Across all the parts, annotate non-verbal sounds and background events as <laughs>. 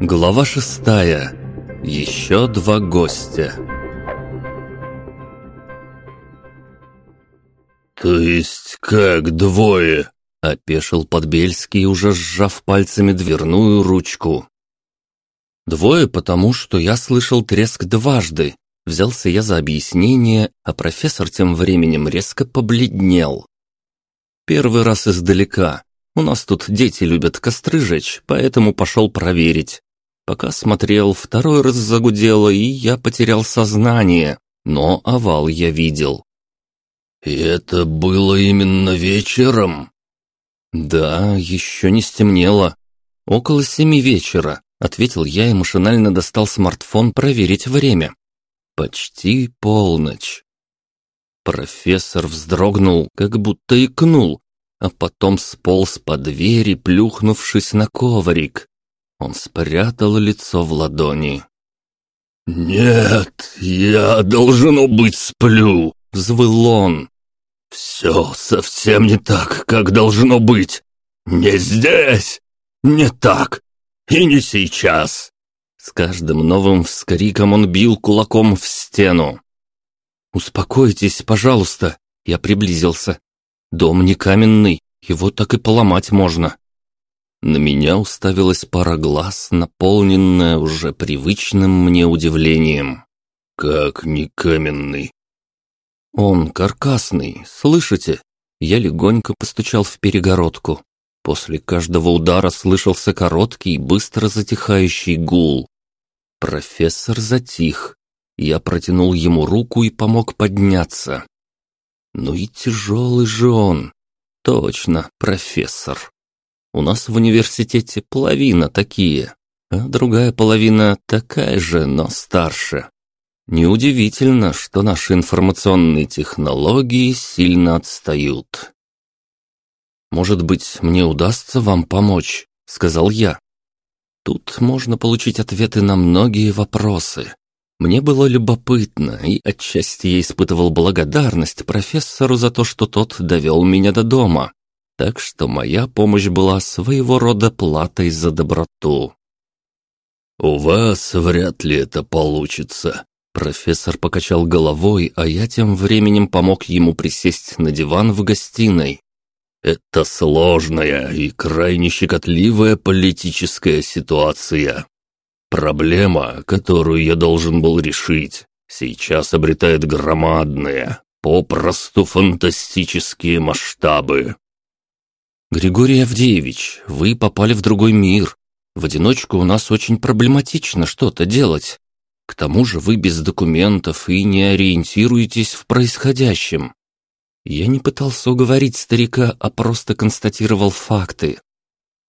Глава шестая. Еще два гостя. «То есть как двое?» — опешил Подбельский, уже сжав пальцами дверную ручку. «Двое, потому что я слышал треск дважды», — взялся я за объяснение, а профессор тем временем резко побледнел. «Первый раз издалека. У нас тут дети любят костры жечь, поэтому пошел проверить. Пока смотрел, второй раз загудело, и я потерял сознание, но овал я видел. «И это было именно вечером?» «Да, еще не стемнело. Около семи вечера», — ответил я и машинально достал смартфон проверить время. «Почти полночь». Профессор вздрогнул, как будто икнул, а потом сполз по двери, плюхнувшись на коврик. Он спрятал лицо в ладони. «Нет, я, должно быть, сплю!» — взвыл он. «Все совсем не так, как должно быть. Не здесь, не так и не сейчас». С каждым новым вскриком он бил кулаком в стену. «Успокойтесь, пожалуйста», — я приблизился. «Дом не каменный, его так и поломать можно». На меня уставилась пара глаз, наполненная уже привычным мне удивлением. «Как не каменный?» «Он каркасный, слышите?» Я легонько постучал в перегородку. После каждого удара слышался короткий, быстро затихающий гул. Профессор затих. Я протянул ему руку и помог подняться. Ну и тяжелый же он. Точно, профессор. У нас в университете половина такие, а другая половина такая же, но старше. Неудивительно, что наши информационные технологии сильно отстают. «Может быть, мне удастся вам помочь?» — сказал я. Тут можно получить ответы на многие вопросы. Мне было любопытно, и отчасти я испытывал благодарность профессору за то, что тот довел меня до дома. Так что моя помощь была своего рода платой за доброту. «У вас вряд ли это получится», Профессор покачал головой, а я тем временем помог ему присесть на диван в гостиной. Это сложная и крайне щекотливая политическая ситуация. Проблема, которую я должен был решить, сейчас обретает громадные, попросту фантастические масштабы. Григорий Авдеевич, вы попали в другой мир. В одиночку у нас очень проблематично что-то делать. К тому же вы без документов и не ориентируетесь в происходящем. Я не пытался уговорить старика, а просто констатировал факты.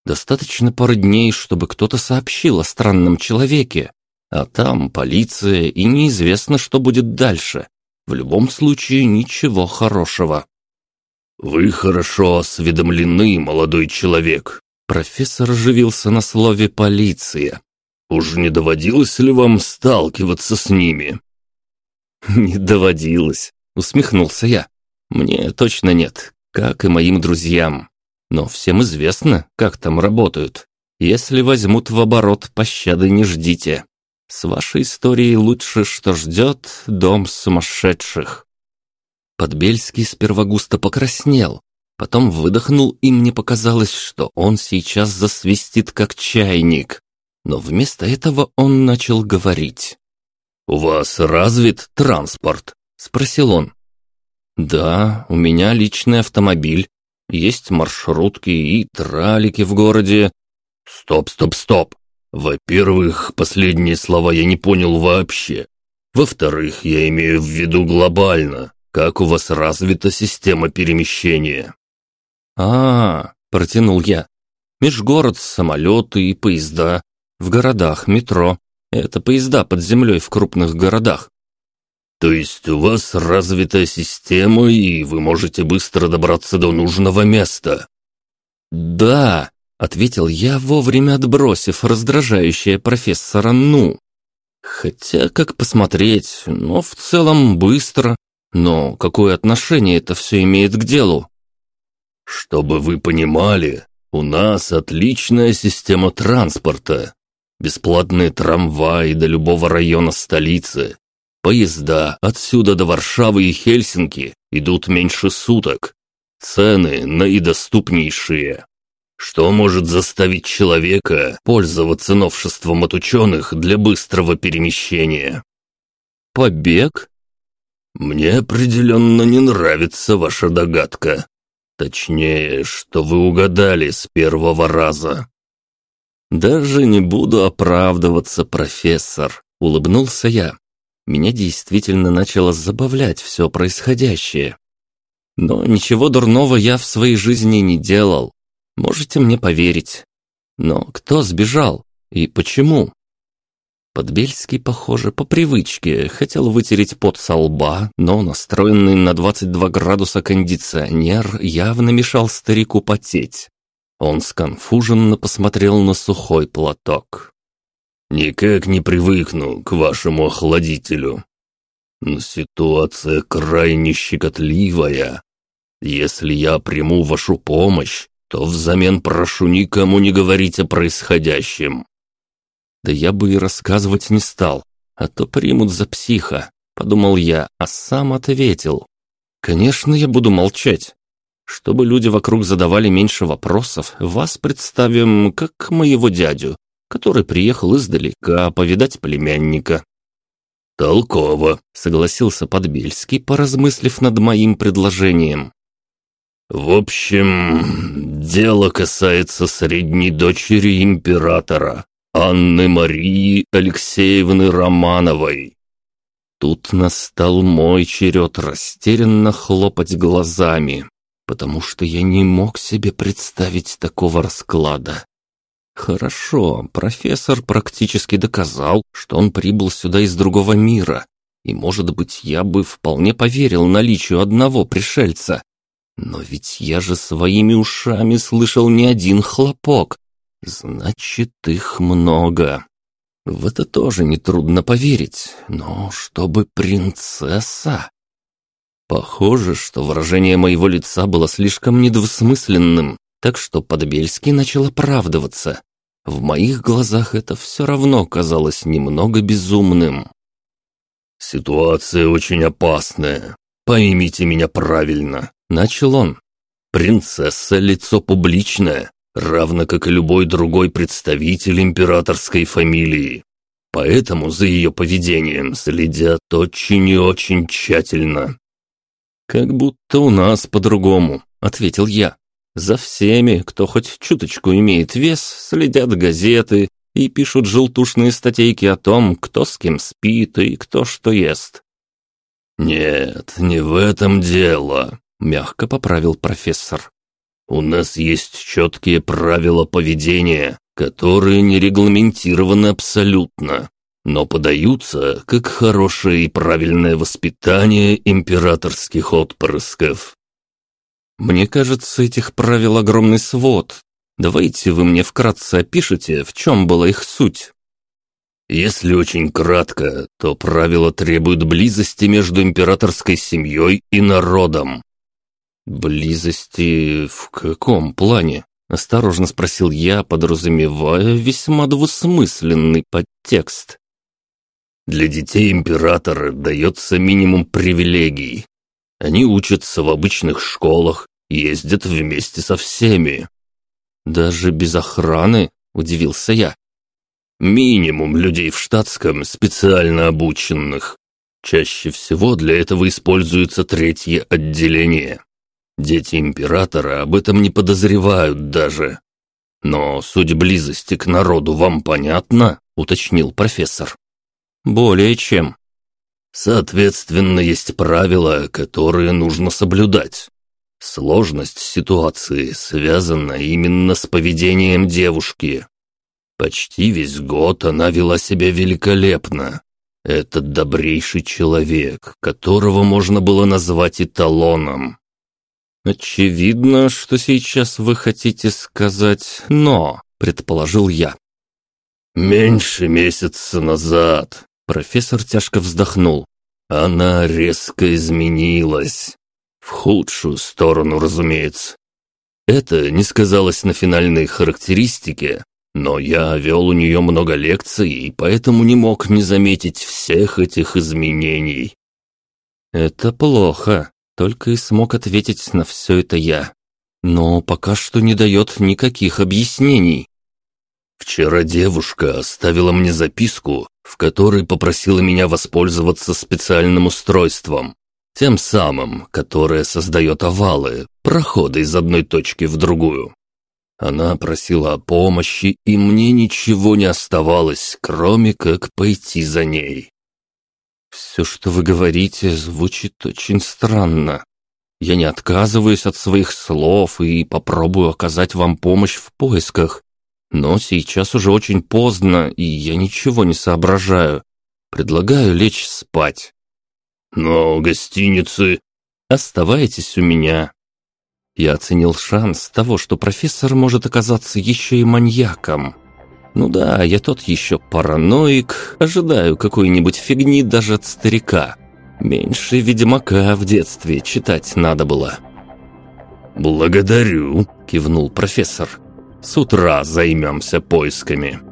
Достаточно пары дней, чтобы кто-то сообщил о странном человеке, а там полиция и неизвестно, что будет дальше. В любом случае, ничего хорошего. «Вы хорошо осведомлены, молодой человек», Профессор оживился на слове «полиция». Уж не доводилось ли вам сталкиваться с ними?» <laughs> «Не доводилось», — усмехнулся я. «Мне точно нет, как и моим друзьям. Но всем известно, как там работают. Если возьмут в оборот, пощады не ждите. С вашей историей лучше, что ждет дом сумасшедших». Подбельский сперва густо покраснел, потом выдохнул, и мне показалось, что он сейчас засвистит, как чайник но вместо этого он начал говорить. «У вас развит транспорт?» – спросил он. «Да, у меня личный автомобиль. Есть маршрутки и тралики в городе». «Стоп, стоп, стоп! Во-первых, последние слова я не понял вообще. Во-вторых, я имею в виду глобально. Как у вас развита система перемещения?» «А, -а — протянул я. Межгород, самолеты и поезда. В городах метро. Это поезда под землей в крупных городах. То есть у вас развитая система, и вы можете быстро добраться до нужного места? Да, ответил я, вовремя отбросив раздражающее профессора «ну». Хотя, как посмотреть, но в целом быстро. Но какое отношение это все имеет к делу? Чтобы вы понимали, у нас отличная система транспорта. Бесплатные трамваи до любого района столицы. Поезда отсюда до Варшавы и Хельсинки идут меньше суток. Цены наидоступнейшие. Что может заставить человека пользоваться новшеством от ученых для быстрого перемещения? Побег? Мне определенно не нравится ваша догадка. Точнее, что вы угадали с первого раза. Даже не буду оправдываться, профессор, улыбнулся я. Меня действительно начало забавлять все происходящее. Но ничего дурного я в своей жизни не делал. Можете мне поверить. Но кто сбежал и почему? Подбельский, похоже, по привычке хотел вытереть пот со лба, но настроенный на 22 градуса кондиционер явно мешал старику потеть. Он сконфуженно посмотрел на сухой платок. «Никак не привыкну к вашему охладителю. Но ситуация крайне щекотливая. Если я приму вашу помощь, то взамен прошу никому не говорить о происходящем». Да я бы и рассказывать не стал, а то примут за психа, подумал я, а сам ответил. Конечно, я буду молчать. Чтобы люди вокруг задавали меньше вопросов, вас представим как моего дядю, который приехал издалека повидать племянника. «Толково», — согласился Подбельский, поразмыслив над моим предложением. В общем, дело касается средней дочери императора, Анны Марии Алексеевны Романовой. Тут настал мой черед растерянно хлопать глазами, потому что я не мог себе представить такого расклада. Хорошо, профессор практически доказал, что он прибыл сюда из другого мира, и, может быть, я бы вполне поверил наличию одного пришельца, но ведь я же своими ушами слышал не один хлопок. Значит, их много. В это тоже нетрудно поверить, но чтобы принцесса... Похоже, что выражение моего лица было слишком недвусмысленным, так что Подбельский начал оправдываться. В моих глазах это все равно казалось немного безумным. «Ситуация очень опасная. Поймите меня правильно. Начал он. «Принцесса — лицо публичное, равно как и любой другой представитель императорской фамилии. Поэтому за ее поведением следят очень и очень тщательно». «Как будто у нас по-другому», — ответил я. «За всеми, кто хоть чуточку имеет вес, следят газеты и пишут желтушные статейки о том, кто с кем спит и кто что ест». «Нет, не в этом дело», мягко поправил профессор. У нас есть четкие правила поведения, которые не регламентированы абсолютно, но подаются как хорошее и правильное воспитание императорских отпрысков. Мне кажется, этих правил огромный свод. Давайте вы мне вкратце опишите, в чем была их суть. Если очень кратко, то правила требуют близости между императорской семьей и народом, «Близости в каком плане?» – осторожно спросил я, подразумевая весьма двусмысленный подтекст. «Для детей императора дается минимум привилегий. Они учатся в обычных школах, ездят вместе со всеми». «Даже без охраны?» – удивился я. «Минимум людей в штатском, специально обученных. Чаще всего для этого используется третье отделение. Дети императора об этом не подозревают даже. Но суть близости к народу вам понятна, уточнил профессор. Более чем. Соответственно, есть правила, которые нужно соблюдать. Сложность ситуации связана именно с поведением девушки. Почти весь год она вела себя великолепно. Этот добрейший человек, которого можно было назвать эталоном, «Очевидно, что сейчас вы хотите сказать «но», — предположил я. «Меньше месяца назад», — профессор тяжко вздохнул. «Она резко изменилась. В худшую сторону, разумеется. Это не сказалось на финальной характеристике, но я вел у нее много лекций и поэтому не мог не заметить всех этих изменений. Это плохо, только и смог ответить на все это я. Но пока что не дает никаких объяснений. Вчера девушка оставила мне записку, в которой попросила меня воспользоваться специальным устройством. Тем самым, которое создает овалы, проходы из одной точки в другую. Она просила о помощи, и мне ничего не оставалось, кроме как пойти за ней. «Все, что вы говорите, звучит очень странно. Я не отказываюсь от своих слов и попробую оказать вам помощь в поисках. Но сейчас уже очень поздно, и я ничего не соображаю. Предлагаю лечь спать». «Но гостиницы...» «Оставайтесь у меня. Я оценил шанс того, что профессор может оказаться еще и маньяком. Ну да, я тот еще параноик, ожидаю какой-нибудь фигни даже от старика. Меньше Ведьмака в детстве читать надо было. «Благодарю», — кивнул профессор. «С утра займемся поисками».